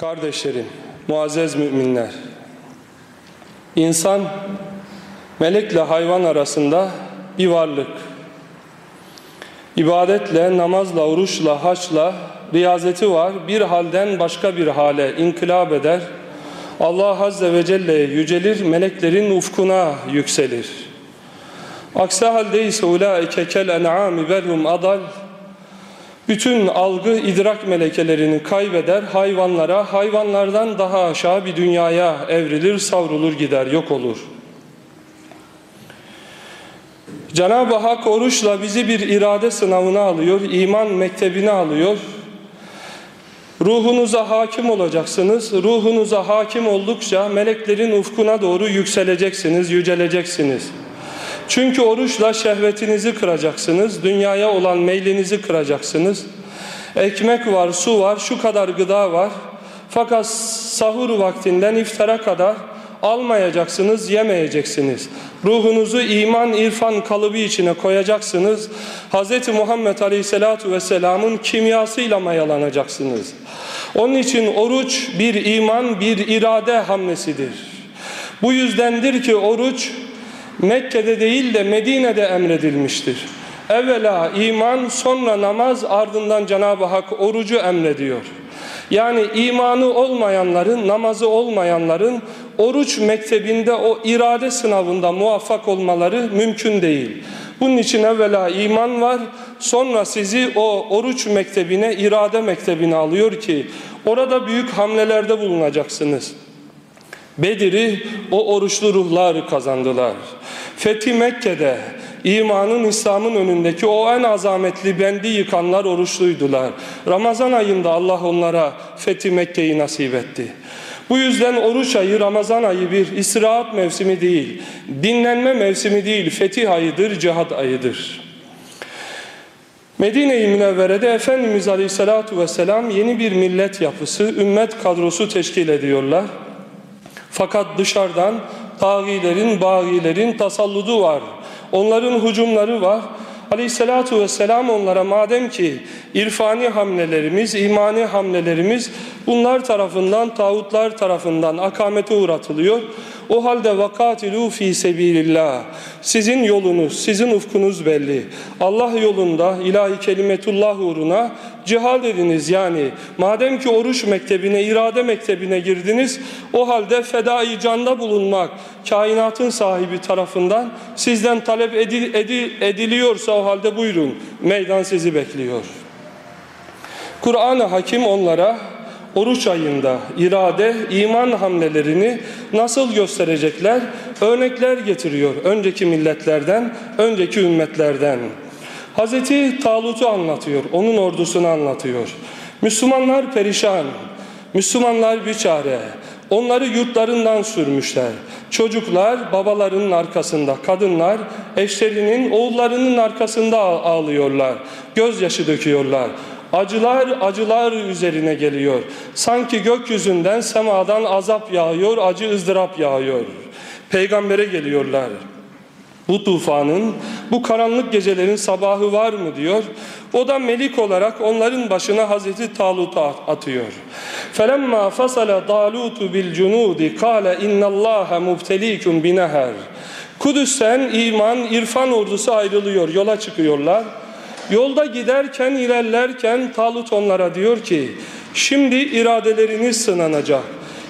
Kardeşlerim, muazzez müminler. İnsan melekle hayvan arasında bir varlık. İbadetle, namazla, oruçla, haçla riyazeti var. Bir halden başka bir hale inkılap eder. Allah Azze ve Celle'ye yücelir, meleklerin ufkuna yükselir. Aksi halde ise ulaike kel en'ami belhum adal bütün algı idrak melekelerini kaybeder, hayvanlara, hayvanlardan daha aşağı bir dünyaya evrilir, savrulur gider, yok olur. Cenab-ı Hak oruçla bizi bir irade sınavına alıyor, iman mektebine alıyor. Ruhunuza hakim olacaksınız. Ruhunuza hakim oldukça meleklerin ufkuna doğru yükseleceksiniz, yüceleceksiniz. Çünkü oruçla şehvetinizi kıracaksınız, dünyaya olan meylinizi kıracaksınız. Ekmek var, su var, şu kadar gıda var. Fakat sahur vaktinden iftara kadar almayacaksınız, yemeyeceksiniz. Ruhunuzu iman, irfan kalıbı içine koyacaksınız. Hz. Muhammed Aleyhisselatü Vesselam'ın kimyasıyla mayalanacaksınız. Onun için oruç bir iman, bir irade hamlesidir. Bu yüzdendir ki oruç Mekke'de değil de Medine'de emredilmiştir. Evvela iman, sonra namaz, ardından Cenab-ı Hak orucu emrediyor. Yani imanı olmayanların, namazı olmayanların oruç mektebinde o irade sınavında muvaffak olmaları mümkün değil. Bunun için evvela iman var, sonra sizi o oruç mektebine, irade mektebine alıyor ki orada büyük hamlelerde bulunacaksınız. Bedir'i o oruçlu ruhlar kazandılar. Fethi Mekke'de imanın İslam'ın önündeki o en azametli bendi yıkanlar oruçluydular. Ramazan ayında Allah onlara Fethi Mekke'yi nasip etti. Bu yüzden oruç ayı Ramazan ayı bir istirahat mevsimi değil, dinlenme mevsimi değil, fetih ayıdır, cihat ayıdır. Medine-i Münevvere'de Efendimiz Aleyhisselatü Vesselam yeni bir millet yapısı, ümmet kadrosu teşkil ediyorlar. Fakat dışarıdan tağilerin, bağilerin tasalludu var. Onların hücumları var. Aleyhissalatu vesselam onlara madem ki irfani hamlelerimiz, imani hamlelerimiz bunlar tarafından, tağutlar tarafından akamete uğratılıyor. O halde vakatilu fi sebilillah. Sizin yolunuz, sizin ufkunuz belli. Allah yolunda ilahi kelimetullah uğruna cihad ediniz yani. Madem ki oruç mektebine, irade mektebine girdiniz, o halde fedai canda bulunmak kainatın sahibi tarafından sizden talep edil, edil, ediliyorsa o halde buyurun. Meydan sizi bekliyor. Kur'an-ı Hakim onlara oruç ayında irade, iman hamlelerini nasıl gösterecekler? Örnekler getiriyor önceki milletlerden, önceki ümmetlerden. Hazreti Talut'u anlatıyor, onun ordusunu anlatıyor. Müslümanlar perişan, Müslümanlar bir çare. Onları yurtlarından sürmüşler. Çocuklar babalarının arkasında, kadınlar eşlerinin, oğullarının arkasında ağlıyorlar. Gözyaşı döküyorlar. Acılar acılar üzerine geliyor. Sanki gökyüzünden semadan azap yağıyor, acı ızdırap yağıyor. Peygambere geliyorlar. Bu tufanın, bu karanlık gecelerin sabahı var mı diyor. O da melik olarak onların başına Hazreti Talut'u atıyor. فَلَمَّا فَصَلَ طَالُوتُ بِالْجُنُودِ قَالَ اِنَّ اللّٰهَ مُبْتَل۪يكُمْ بِنَهَرٍ Kudüs'ten iman, irfan ordusu ayrılıyor, yola çıkıyorlar. Yolda giderken, ilerlerken Talut onlara diyor ki, şimdi iradeleriniz sınanacak.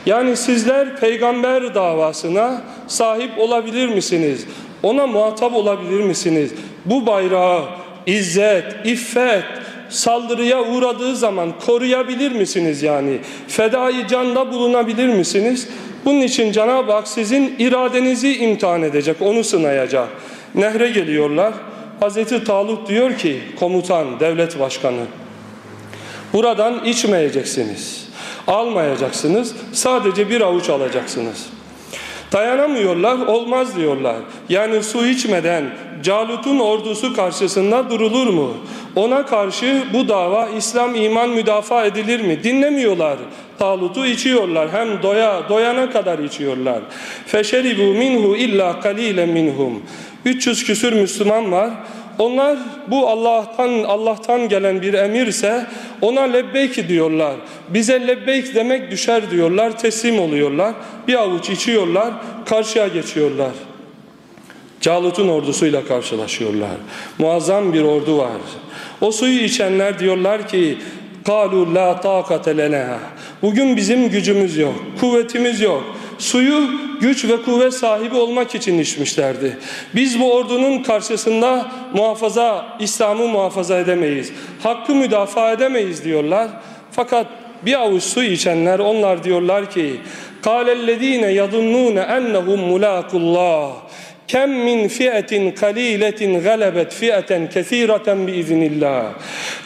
Yani sizler peygamber davasına sahip olabilir misiniz? Ona muhatap olabilir misiniz? Bu bayrağı izzet, iffet, saldırıya uğradığı zaman koruyabilir misiniz yani? Fedai canda bulunabilir misiniz? Bunun için Cenab-ı Hak sizin iradenizi imtihan edecek, onu sınayacak. Nehre geliyorlar. Hazreti Talut diyor ki komutan, devlet başkanı buradan içmeyeceksiniz, almayacaksınız, sadece bir avuç alacaksınız. Dayanamıyorlar, olmaz diyorlar. Yani su içmeden Calut'un ordusu karşısında durulur mu? Ona karşı bu dava İslam iman müdafaa edilir mi? Dinlemiyorlar. Talut'u içiyorlar. Hem doya doyana kadar içiyorlar. Feşeribu minhu illa kalilen minhum. 300 küsür Müslüman var. onlar bu Allah'tan Allah'tan gelen bir emirse ona lebbeyk diyorlar. Bize lebbeyk demek düşer diyorlar, teslim oluyorlar. Bir avuç içiyorlar, karşıya geçiyorlar. Calut'un ordusuyla karşılaşıyorlar. Muazzam bir ordu var. O suyu içenler diyorlar ki قَالُوا لَا طَاقَةَ لَنَا Bugün bizim gücümüz yok, kuvvetimiz yok. Suyu güç ve kuvvet sahibi olmak için içmişlerdi. Biz bu ordunun karşısında muhafaza, İslam'ı muhafaza edemeyiz. Hakkı müdafaa edemeyiz diyorlar. Fakat bir avuç su içenler onlar diyorlar ki قَالَ الَّذ۪ينَ يَظُنُّونَ اَنَّهُمْ مُلَاقُ اللّٰهِ Kem min fi'etin kaliletin galebet fi'eten kesireten biiznillah.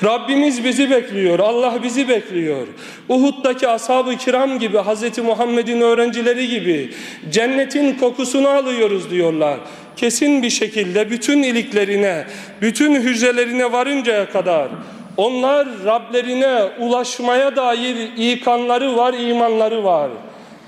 Rabbimiz bizi bekliyor. Allah bizi bekliyor. Uhud'daki ashab-ı kiram gibi Hz. Muhammed'in öğrencileri gibi cennetin kokusunu alıyoruz diyorlar. Kesin bir şekilde bütün iliklerine, bütün hücrelerine varıncaya kadar onlar Rablerine ulaşmaya dair ikanları var, imanları var.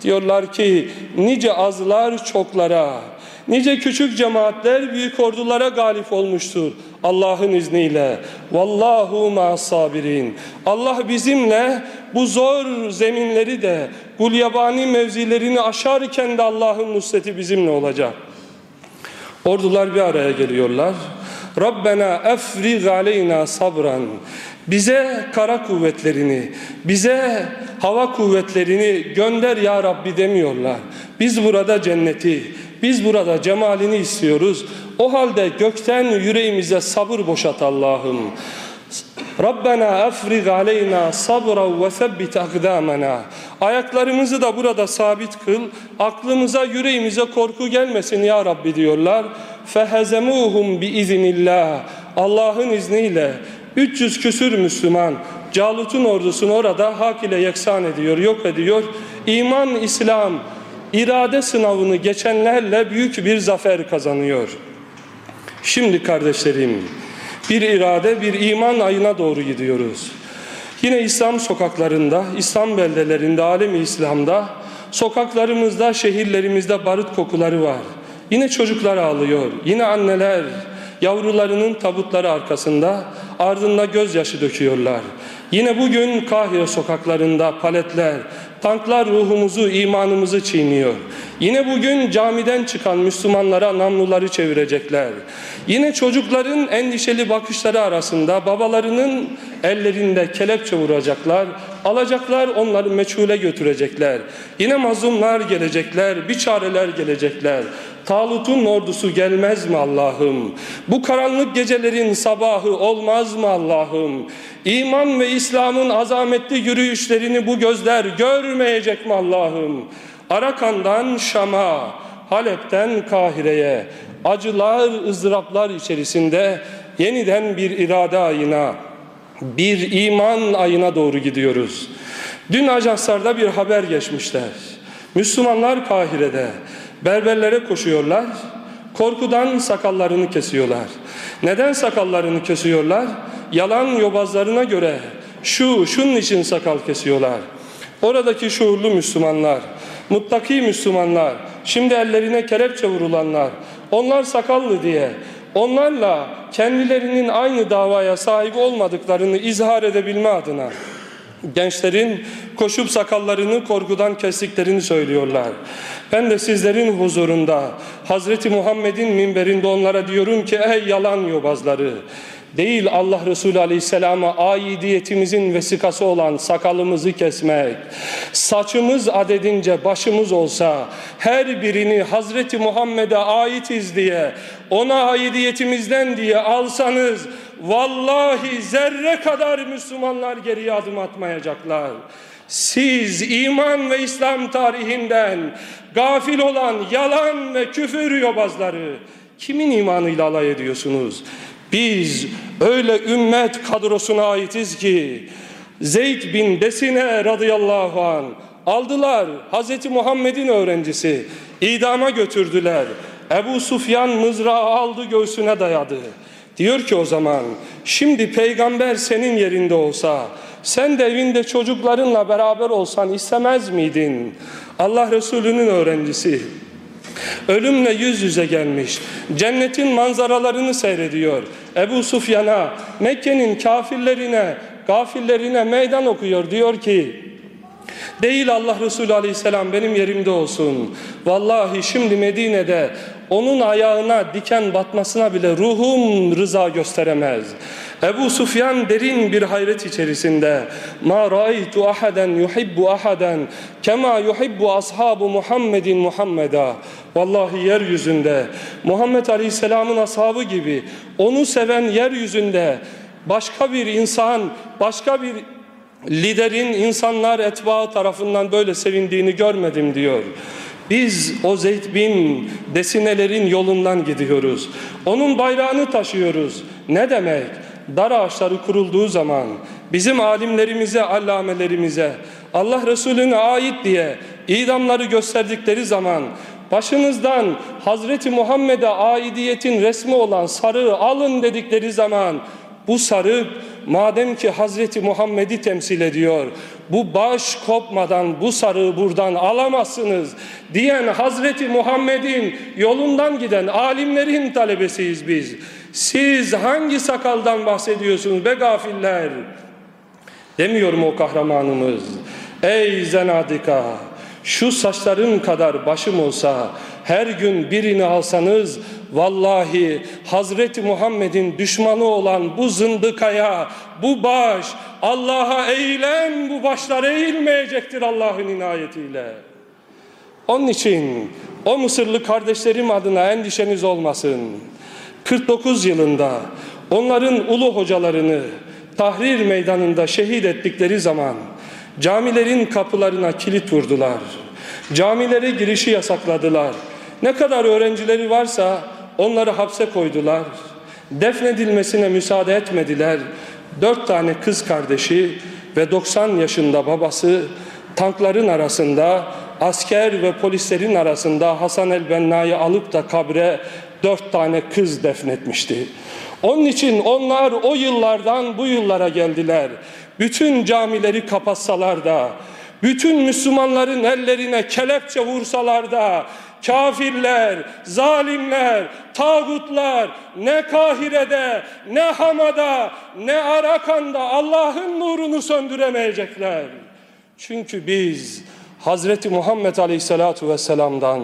Diyorlar ki nice azlar çoklara Nice küçük cemaatler büyük ordulara galip olmuştur. Allah'ın izniyle. Vallahu ma sabirin. Allah bizimle bu zor zeminleri de gulyabani mevzilerini aşarken de Allah'ın nusreti bizimle olacak. Ordular bir araya geliyorlar. Rabbena efrig aleyna sabran. Bize kara kuvvetlerini, bize hava kuvvetlerini gönder ya Rabbi demiyorlar. Biz burada cenneti, biz burada cemalini istiyoruz. O halde gökten yüreğimize sabır boşat Allah'ım. Rabbena efrig aleyna sabra ve sebbit akdamena. Ayaklarımızı da burada sabit kıl. Aklımıza, yüreğimize korku gelmesin ya Rabbi diyorlar. Fehezemuhum bi iznillah. Allah'ın izniyle 300 küsür Müslüman Calut'un ordusunu orada hak ile yeksan ediyor, yok ediyor. İman, İslam, irade sınavını geçenlerle büyük bir zafer kazanıyor. Şimdi kardeşlerim bir irade bir iman ayına doğru gidiyoruz. Yine İslam sokaklarında, İslam beldelerinde, alemi İslam'da, sokaklarımızda, şehirlerimizde barut kokuları var. Yine çocuklar ağlıyor, yine anneler yavrularının tabutları arkasında ardında gözyaşı döküyorlar. Yine bugün Kahire sokaklarında paletler, tanklar ruhumuzu, imanımızı çiğniyor. Yine bugün camiden çıkan Müslümanlara namluları çevirecekler. Yine çocukların endişeli bakışları arasında babalarının ellerinde kelepçe vuracaklar. Alacaklar onları meçhule götürecekler. Yine mazlumlar gelecekler, biçareler gelecekler. Talut'un ordusu gelmez mi Allah'ım? Bu karanlık gecelerin sabahı olmaz mı Allah'ım? İman ve İslam'ın azametli yürüyüşlerini bu gözler görmeyecek mi Allah'ım? Arakan'dan Şam'a, Halep'ten Kahire'ye, acılar, ızdıraplar içerisinde yeniden bir irade ayına, bir iman ayına doğru gidiyoruz. Dün ajanslarda bir haber geçmişler. Müslümanlar Kahire'de berberlere koşuyorlar, korkudan sakallarını kesiyorlar. Neden sakallarını kesiyorlar? Yalan yobazlarına göre şu, şunun için sakal kesiyorlar. Oradaki şuurlu Müslümanlar, muttaki Müslümanlar, şimdi ellerine kelepçe vurulanlar, onlar sakallı diye, onlarla kendilerinin aynı davaya sahip olmadıklarını izhar edebilme adına gençlerin koşup sakallarını korkudan kestiklerini söylüyorlar. Ben de sizlerin huzurunda Hazreti Muhammed'in minberinde onlara diyorum ki ey yalan yobazları değil Allah Resulü Aleyhisselam'a aidiyetimizin vesikası olan sakalımızı kesmek, saçımız adedince başımız olsa her birini Hazreti Muhammed'e aitiz diye, ona aidiyetimizden diye alsanız vallahi zerre kadar Müslümanlar geriye adım atmayacaklar. Siz iman ve İslam tarihinden gafil olan yalan ve küfür yobazları kimin imanıyla alay ediyorsunuz? Biz öyle ümmet kadrosuna aitiz ki Zeyd bin Desine radıyallahu an aldılar Hazreti Muhammed'in öğrencisi idama götürdüler. Ebu Sufyan mızrağı aldı göğsüne dayadı. Diyor ki o zaman şimdi peygamber senin yerinde olsa sen de evinde çocuklarınla beraber olsan istemez miydin? Allah Resulü'nün öğrencisi Ölümle yüz yüze gelmiş. Cennetin manzaralarını seyrediyor. Ebu Sufyan'a, Mekke'nin kafirlerine, gafillerine meydan okuyor. Diyor ki, Değil Allah Resulü Aleyhisselam benim yerimde olsun. Vallahi şimdi Medine'de onun ayağına diken batmasına bile ruhum rıza gösteremez. Ebu Sufyan derin bir hayret içerisinde. Ma ra'aytu ahaden yuhibbu ahaden kema yuhibbu ashabu Muhammedin Muhammeda. Vallahi yeryüzünde Muhammed Aleyhisselam'ın ashabı gibi onu seven yeryüzünde başka bir insan, başka bir liderin insanlar etbaı tarafından böyle sevindiğini görmedim diyor. Biz o Zeyd bin desinelerin yolundan gidiyoruz. Onun bayrağını taşıyoruz. Ne demek? Dar ağaçları kurulduğu zaman bizim alimlerimize, allamelerimize, Allah Resulüne ait diye idamları gösterdikleri zaman başınızdan Hazreti Muhammed'e aidiyetin resmi olan sarığı alın dedikleri zaman bu sarık madem ki Hazreti Muhammed'i temsil ediyor bu baş kopmadan bu sarığı buradan alamazsınız diyen Hazreti Muhammed'in yolundan giden alimlerin talebesiyiz biz. Siz hangi sakaldan bahsediyorsunuz be gafiller? Demiyor mu o kahramanımız? Ey zenadika şu saçların kadar başım olsa her gün birini alsanız vallahi Hazreti Muhammed'in düşmanı olan bu zındıkaya bu baş Allah'a eğilen bu başlar eğilmeyecektir Allah'ın inayetiyle. Onun için o Mısırlı kardeşlerim adına endişeniz olmasın. 49 yılında onların ulu hocalarını Tahrir meydanında şehit ettikleri zaman camilerin kapılarına kilit vurdular. Camilere girişi yasakladılar. Ne kadar öğrencileri varsa onları hapse koydular. Defnedilmesine müsaade etmediler. Dört tane kız kardeşi ve 90 yaşında babası tankların arasında asker ve polislerin arasında Hasan el-Benna'yı alıp da kabre dört tane kız defnetmişti. Onun için onlar o yıllardan bu yıllara geldiler. Bütün camileri kapatsalar da, bütün Müslümanların ellerine kelepçe vursalar da, kafirler, zalimler, tağutlar ne Kahire'de, ne Hama'da, ne Arakan'da Allah'ın nurunu söndüremeyecekler. Çünkü biz Hazreti Muhammed Aleyhisselatu Vesselam'dan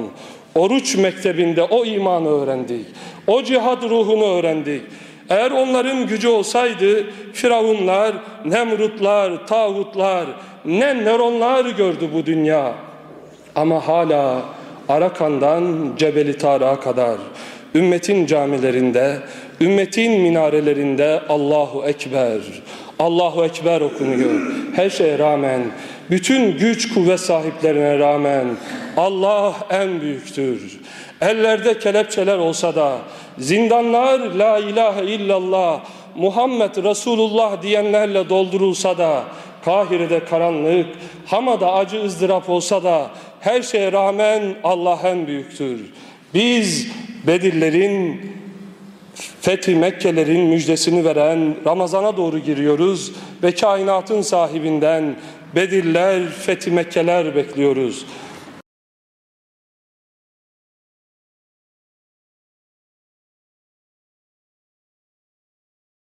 oruç mektebinde o imanı öğrendik. O cihad ruhunu öğrendik. Eğer onların gücü olsaydı Firavunlar, Nemrutlar, tağutlar, ne nöronlar gördü bu dünya. Ama hala Arakan'dan Cebeli Tarık'a kadar ümmetin camilerinde, ümmetin minarelerinde Allahu Ekber, Allahu Ekber okunuyor. Her şeye rağmen, bütün güç kuvvet sahiplerine rağmen Allah en büyüktür. Ellerde kelepçeler olsa da, zindanlar la ilahe illallah, Muhammed Resulullah diyenlerle doldurulsa da, Kahire'de karanlık, Hama'da acı ızdırap olsa da, her şeye rağmen Allah en büyüktür. Biz Bedirlerin, Fethi Mekkelerin müjdesini veren Ramazan'a doğru giriyoruz ve kainatın sahibinden Bedirler, Fethi Mekkeler bekliyoruz.